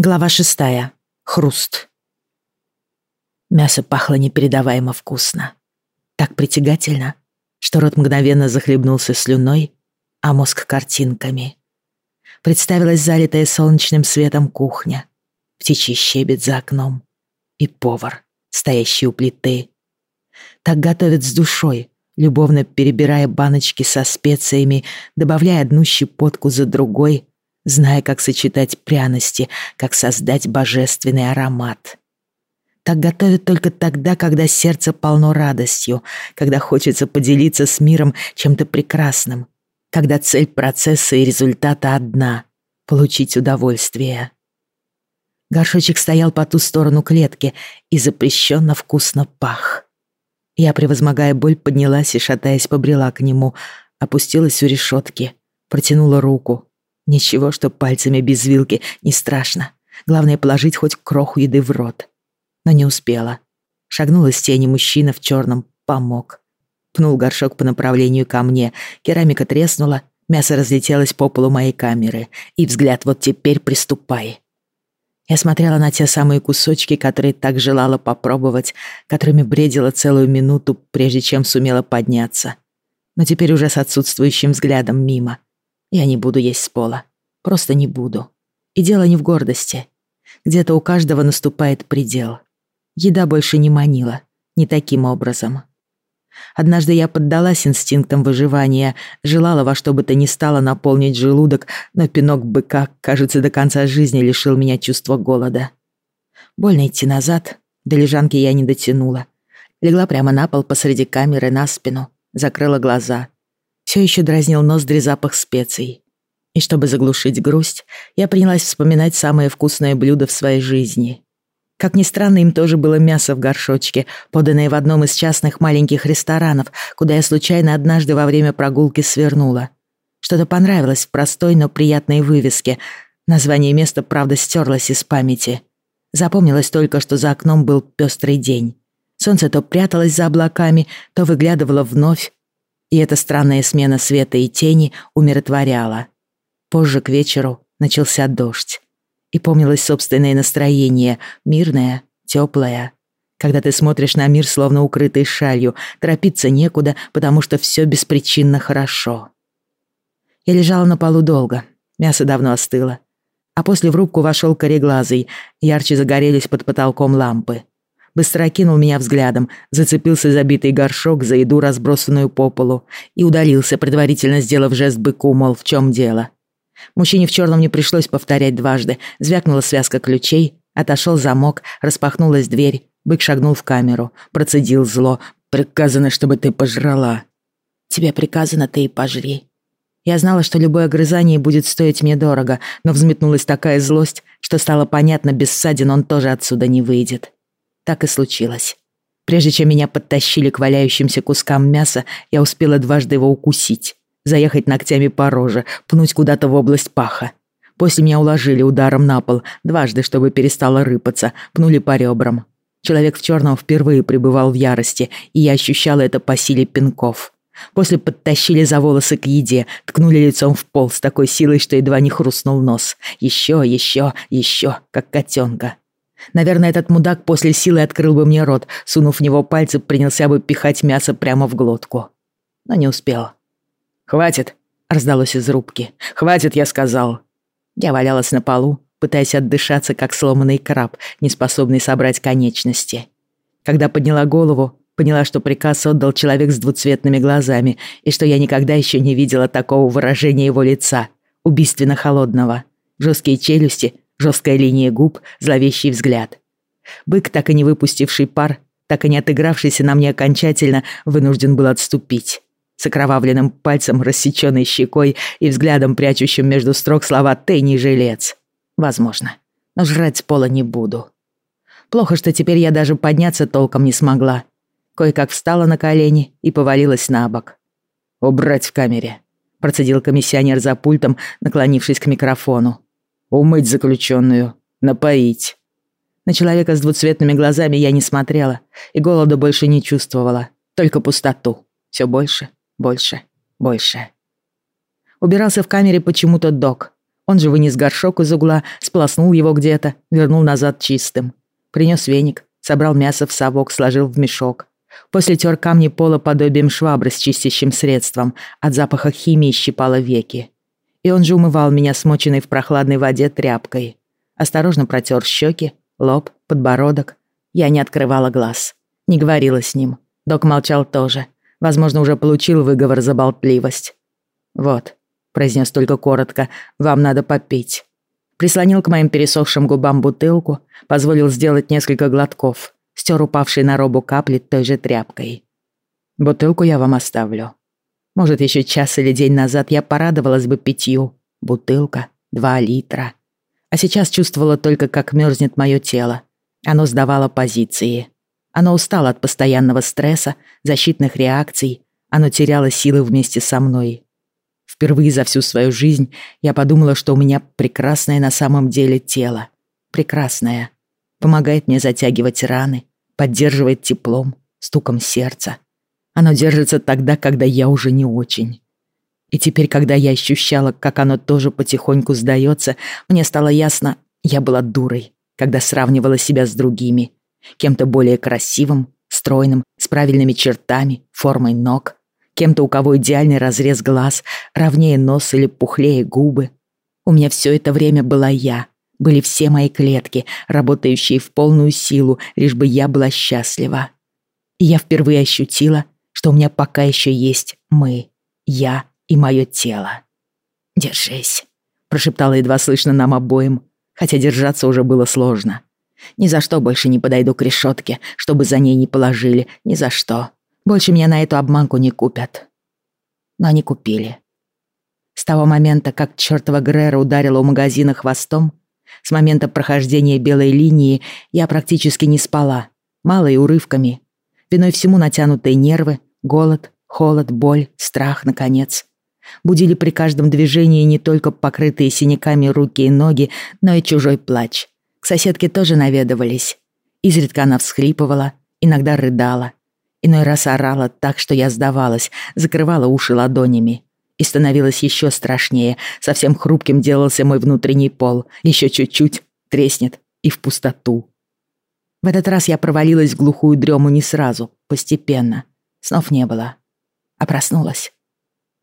Глава шестая. Хруст. Мясо пахло непередаваемо вкусно. Так притягательно, что рот мгновенно захлебнулся слюной, а мозг картинками. Представилась залитая солнечным светом кухня, птичий щебет за окном и повар, стоящий у плиты. Так готовят с душой, любовно перебирая баночки со специями, добавляя одну щепотку за другой — зная, как сочетать пряности, как создать божественный аромат. Так готовят только тогда, когда сердце полно радостью, когда хочется поделиться с миром чем-то прекрасным, когда цель процесса и результата одна — получить удовольствие. Горшочек стоял по ту сторону клетки и запрещенно вкусно пах. Я, превозмогая боль, поднялась и, шатаясь, побрела к нему, опустилась у решетки, протянула руку — Ничего, что пальцами без вилки, не страшно. Главное положить хоть кроху еды в рот. Но не успела. Шагнула с тени мужчина в черном, помог. Пнул горшок по направлению ко мне. Керамика треснула, мясо разлетелось по полу моей камеры. И взгляд «вот теперь приступай». Я смотрела на те самые кусочки, которые так желала попробовать, которыми бредила целую минуту, прежде чем сумела подняться. Но теперь уже с отсутствующим взглядом мимо. Я не буду есть с пола. Просто не буду. И дело не в гордости. Где-то у каждого наступает предел. Еда больше не манила. Не таким образом. Однажды я поддалась инстинктам выживания, желала во что бы то ни стало наполнить желудок, но пинок быка, кажется, до конца жизни лишил меня чувства голода. Больно идти назад, до лежанки я не дотянула. Легла прямо на пол посреди камеры на спину, закрыла глаза — все еще дразнил ноздри запах специй. И чтобы заглушить грусть, я принялась вспоминать самое вкусное блюдо в своей жизни. Как ни странно, им тоже было мясо в горшочке, поданное в одном из частных маленьких ресторанов, куда я случайно однажды во время прогулки свернула. Что-то понравилось в простой, но приятной вывеске. Название места, правда, стерлось из памяти. Запомнилось только, что за окном был пестрый день. Солнце то пряталось за облаками, то выглядывало вновь, и эта странная смена света и тени умиротворяла. Позже к вечеру начался дождь. И помнилось собственное настроение, мирное, теплое. Когда ты смотришь на мир, словно укрытый шалью, торопиться некуда, потому что все беспричинно хорошо. Я лежала на полу долго, мясо давно остыло. А после в рубку вошел кореглазый, ярче загорелись под потолком лампы быстро окинул меня взглядом, зацепился за битый горшок, за еду, разбросанную по полу, и удалился, предварительно сделав жест быку, мол, в чем дело. Мужчине в черном не пришлось повторять дважды. Звякнула связка ключей, отошел замок, распахнулась дверь. Бык шагнул в камеру, процедил зло. «Приказано, чтобы ты пожрала». «Тебе приказано, ты и пожри». Я знала, что любое огрызание будет стоить мне дорого, но взметнулась такая злость, что стало понятно, без ссадин он тоже отсюда не выйдет. Так и случилось. Прежде чем меня подтащили к валяющимся кускам мяса, я успела дважды его укусить, заехать ногтями по роже, пнуть куда-то в область паха. После меня уложили ударом на пол, дважды, чтобы перестала рыпаться, пнули по ребрам. Человек в черном впервые пребывал в ярости, и я ощущала это по силе пинков. После подтащили за волосы к еде, ткнули лицом в пол с такой силой, что едва не хрустнул нос. Еще, еще, еще, как котенка. Наверное, этот мудак после силы открыл бы мне рот, сунув в него пальцы, принялся бы пихать мясо прямо в глотку. Но не успел. «Хватит!» — раздалось из рубки. «Хватит, я сказал!» Я валялась на полу, пытаясь отдышаться, как сломанный краб, не способный собрать конечности. Когда подняла голову, поняла, что приказ отдал человек с двуцветными глазами, и что я никогда еще не видела такого выражения его лица, убийственно холодного. Жесткие челюсти, жесткая линия губ, зловещий взгляд. Бык, так и не выпустивший пар, так и не отыгравшийся на мне окончательно, вынужден был отступить. С окровавленным пальцем, рассеченной щекой и взглядом, прячущим между строк слова «ты не жилец». Возможно. Но жрать с пола не буду. Плохо, что теперь я даже подняться толком не смогла. Кое-как встала на колени и повалилась на бок. «Убрать в камере», — процедил комиссионер за пультом, наклонившись к микрофону. Умыть заключенную, напоить. На человека с двуцветными глазами я не смотрела и голода больше не чувствовала, только пустоту. Все больше, больше, больше. Убирался в камере почему-то док. Он же вынес горшок из угла, сполоснул его где-то, вернул назад чистым. Принес веник, собрал мясо в совок, сложил в мешок. После тер камни пола подобием швабры с чистящим средством, от запаха химии щипало веки. И он же умывал меня смоченной в прохладной воде тряпкой. Осторожно протер щеки, лоб, подбородок. Я не открывала глаз. Не говорила с ним. Док молчал тоже. Возможно, уже получил выговор за болтливость. «Вот», — произнес только коротко, — «вам надо попить». Прислонил к моим пересохшим губам бутылку, позволил сделать несколько глотков, стер упавшие на робу капли той же тряпкой. «Бутылку я вам оставлю. Может, еще час или день назад я порадовалась бы питью. Бутылка, два литра. А сейчас чувствовала только, как мерзнет мое тело. Оно сдавало позиции. Оно устало от постоянного стресса, защитных реакций. Оно теряло силы вместе со мной. Впервые за всю свою жизнь я подумала, что у меня прекрасное на самом деле тело. Прекрасное. Помогает мне затягивать раны, поддерживает теплом, стуком сердца. Оно держится тогда, когда я уже не очень. И теперь, когда я ощущала, как оно тоже потихоньку сдается, мне стало ясно, я была дурой, когда сравнивала себя с другими. Кем-то более красивым, стройным, с правильными чертами, формой ног. Кем-то, у кого идеальный разрез глаз, ровнее нос или пухлее губы. У меня все это время была я. Были все мои клетки, работающие в полную силу, лишь бы я была счастлива. И я впервые ощутила, что у меня пока еще есть мы, я и мое тело. «Держись», — прошептала едва слышно нам обоим, хотя держаться уже было сложно. «Ни за что больше не подойду к решетке, чтобы за ней не положили, ни за что. Больше меня на эту обманку не купят». Но они купили. С того момента, как чертова Грера ударила у магазина хвостом, с момента прохождения белой линии я практически не спала, мало и урывками. Виной всему натянутые нервы, голод, холод, боль, страх, наконец будили при каждом движении не только покрытые синяками руки и ноги, но и чужой плач. К соседке тоже наведывались. Изредка она всхлипывала, иногда рыдала. Иной раз орала так, что я сдавалась, закрывала уши ладонями. И становилось еще страшнее. Совсем хрупким делался мой внутренний пол. Еще чуть-чуть, треснет и в пустоту. В этот раз я провалилась в глухую дрему не сразу, постепенно. Снов не было. А проснулась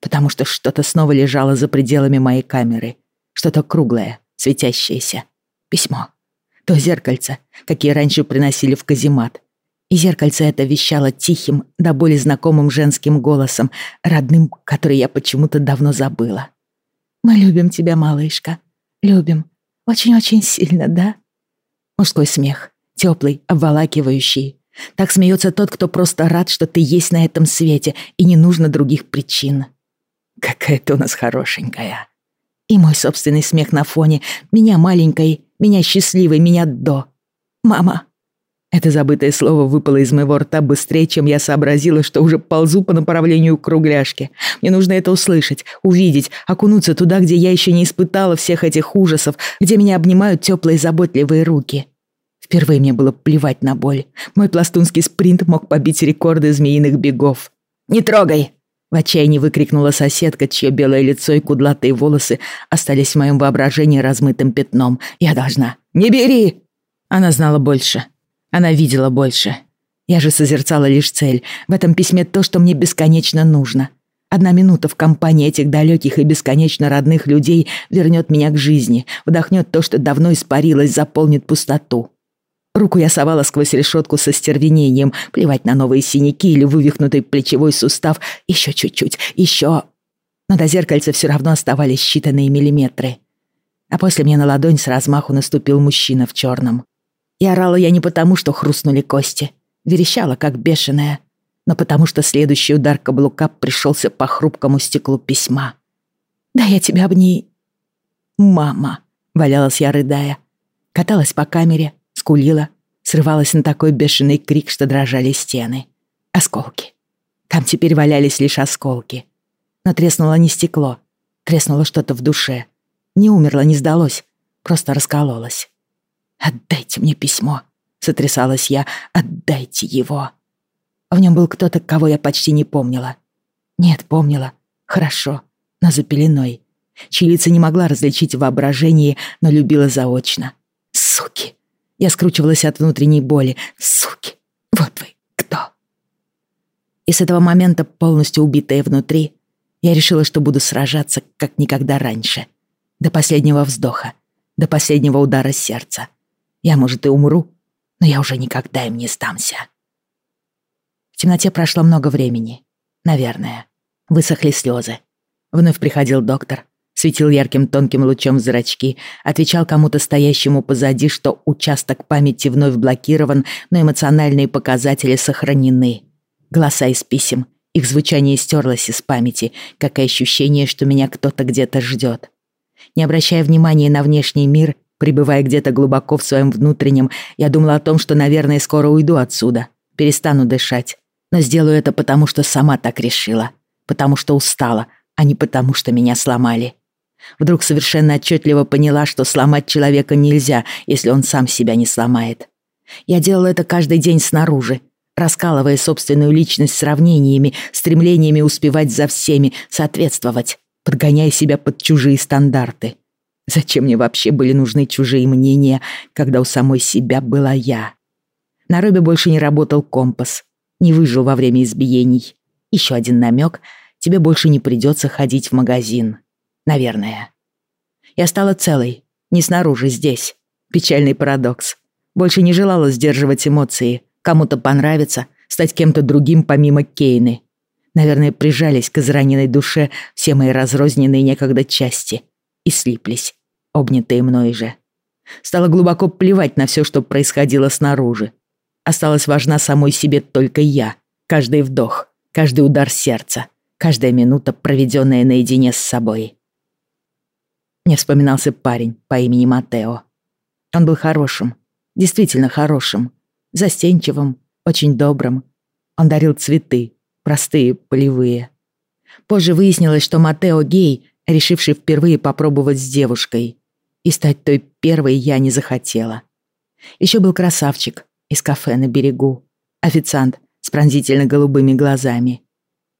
потому что что-то снова лежало за пределами моей камеры. Что-то круглое, светящееся. Письмо. То зеркальце, какие раньше приносили в каземат. И зеркальце это вещало тихим, до боли знакомым женским голосом, родным, который я почему-то давно забыла. «Мы любим тебя, малышка. Любим. Очень-очень сильно, да?» Мужской смех, теплый, обволакивающий. Так смеется тот, кто просто рад, что ты есть на этом свете, и не нужно других причин. Какая ты у нас хорошенькая. И мой собственный смех на фоне. Меня маленькой, меня счастливой, меня до. Мама. Это забытое слово выпало из моего рта быстрее, чем я сообразила, что уже ползу по направлению к кругляшке. Мне нужно это услышать, увидеть, окунуться туда, где я еще не испытала всех этих ужасов, где меня обнимают теплые заботливые руки. Впервые мне было плевать на боль. Мой пластунский спринт мог побить рекорды змеиных бегов. «Не трогай!» В отчаянии выкрикнула соседка, чье белое лицо и кудлатые волосы остались в моем воображении размытым пятном. «Я должна». «Не бери!» Она знала больше. Она видела больше. Я же созерцала лишь цель. В этом письме то, что мне бесконечно нужно. Одна минута в компании этих далеких и бесконечно родных людей вернет меня к жизни, вдохнет то, что давно испарилось, заполнит пустоту. Руку я совала сквозь решетку со стервенением, плевать на новые синяки или вывихнутый плечевой сустав. Еще чуть-чуть, еще... Но до зеркальца все равно оставались считанные миллиметры. А после мне на ладонь с размаху наступил мужчина в черном. И орала я не потому, что хрустнули кости. Верещала, как бешеная. Но потому, что следующий удар каблука пришелся по хрупкому стеклу письма. «Да я тебя обни...» «Мама!» — валялась я, рыдая. Каталась по камере, скулила, срывалась на такой бешеный крик, что дрожали стены. Осколки. Там теперь валялись лишь осколки. Но треснуло не стекло, треснуло что-то в душе. Не умерло, не сдалось, просто раскололось. «Отдайте мне письмо», — сотрясалась я, — «отдайте его». В нем был кто-то, кого я почти не помнила. Нет, помнила. Хорошо, но за пеленой. чьи лица не могла различить в воображении, но любила заочно. Суки! Я скручивалась от внутренней боли. Суки! Вот вы кто! И с этого момента, полностью убитая внутри, я решила, что буду сражаться, как никогда раньше. До последнего вздоха, до последнего удара сердца. Я, может, и умру, но я уже никогда им не сдамся. В темноте прошло много времени. Наверное. Высохли слезы. Вновь приходил доктор, светил ярким тонким лучом зрачки, отвечал кому-то стоящему позади, что участок памяти вновь блокирован, но эмоциональные показатели сохранены. Голоса из писем, их звучание стерлось из памяти, как и ощущение, что меня кто-то где-то ждет. Не обращая внимания на внешний мир, пребывая где-то глубоко в своем внутреннем, я думала о том, что, наверное, скоро уйду отсюда, перестану дышать. Но сделаю это потому, что сама так решила, потому что устала, а не потому, что меня сломали. Вдруг совершенно отчетливо поняла, что сломать человека нельзя, если он сам себя не сломает. Я делала это каждый день снаружи, раскалывая собственную личность сравнениями, стремлениями успевать за всеми, соответствовать, подгоняя себя под чужие стандарты. Зачем мне вообще были нужны чужие мнения, когда у самой себя была я? На Робе больше не работал компас, не выжил во время избиений. Еще один намек — тебе больше не придется ходить в магазин. Наверное. Я стала целой, не снаружи, здесь. Печальный парадокс. Больше не желала сдерживать эмоции, кому-то понравится, стать кем-то другим помимо Кейны. Наверное, прижались к израненной душе все мои разрозненные некогда части и слиплись, обнятые мной же. Стало глубоко плевать на все, что происходило снаружи. Осталась важна самой себе только я, каждый вдох, каждый удар сердца, каждая минута, проведенная наедине с собой. Мне вспоминался парень по имени Матео. Он был хорошим, действительно хорошим, застенчивым, очень добрым. Он дарил цветы, простые, полевые. Позже выяснилось, что Матео гей, решивший впервые попробовать с девушкой. И стать той первой я не захотела. Еще был красавчик из кафе на берегу. Официант с пронзительно голубыми глазами.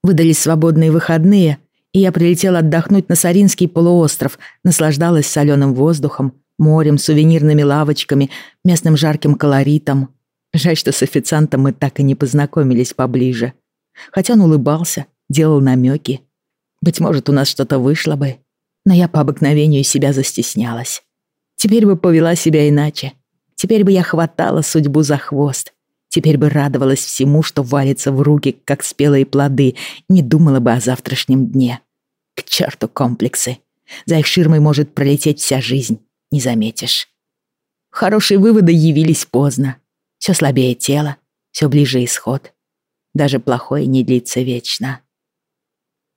Выдались свободные выходные, и я прилетела отдохнуть на Саринский полуостров, наслаждалась соленым воздухом, морем, сувенирными лавочками, местным жарким колоритом. Жаль, что с официантом мы так и не познакомились поближе. Хотя он улыбался, делал намеки. Быть может, у нас что-то вышло бы. Но я по обыкновению себя застеснялась. Теперь бы повела себя иначе. Теперь бы я хватала судьбу за хвост. Теперь бы радовалась всему, что валится в руки, как спелые плоды, не думала бы о завтрашнем дне. К черту комплексы. За их ширмой может пролететь вся жизнь, не заметишь. Хорошие выводы явились поздно. Все слабее тело, все ближе исход. Даже плохое не длится вечно.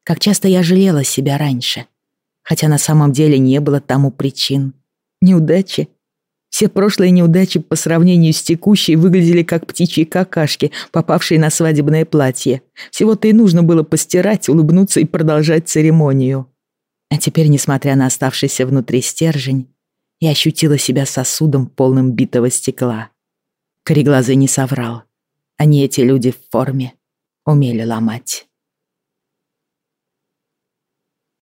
Как часто я жалела себя раньше, хотя на самом деле не было тому причин. Неудачи. Все прошлые неудачи по сравнению с текущей выглядели как птичьи какашки, попавшие на свадебное платье. Всего-то и нужно было постирать, улыбнуться и продолжать церемонию. А теперь, несмотря на оставшийся внутри стержень, я ощутила себя сосудом, полным битого стекла. Кореглазый не соврал. Они, эти люди в форме, умели ломать.